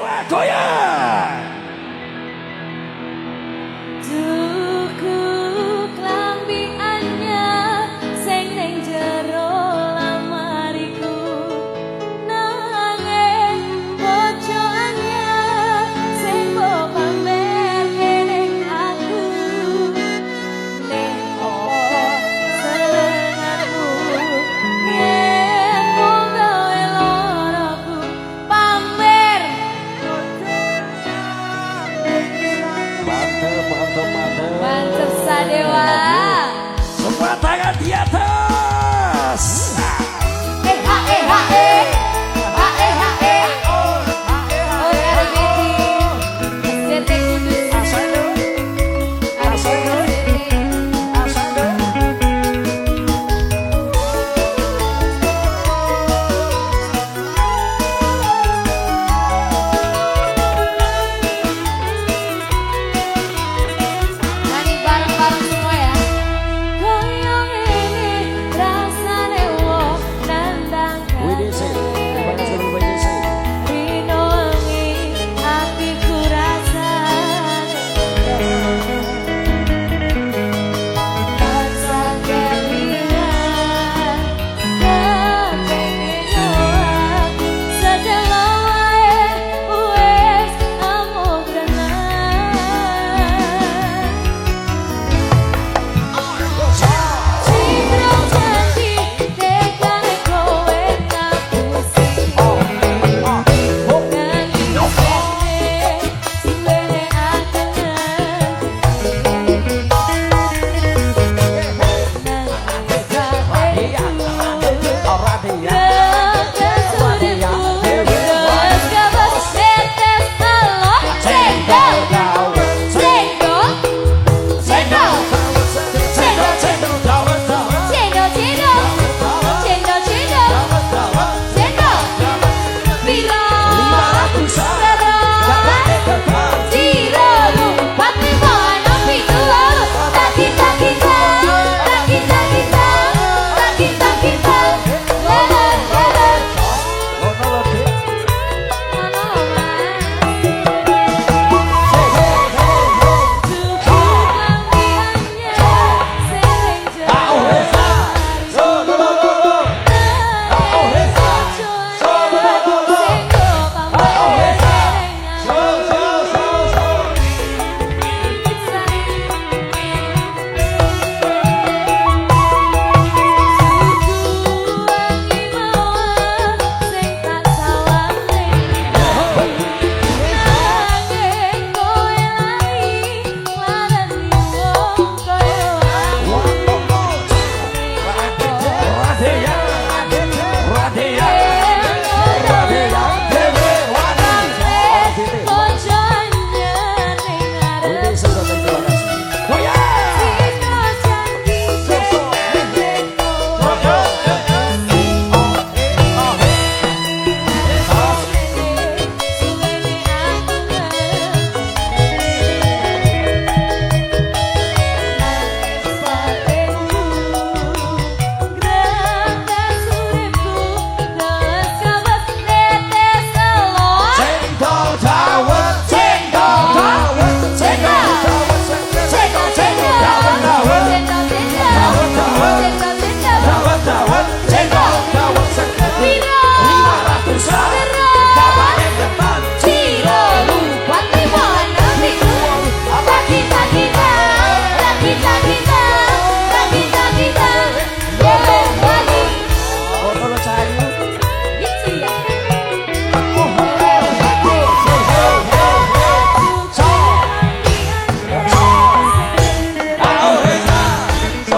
喂讨 Mantap Dewa.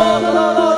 到到到到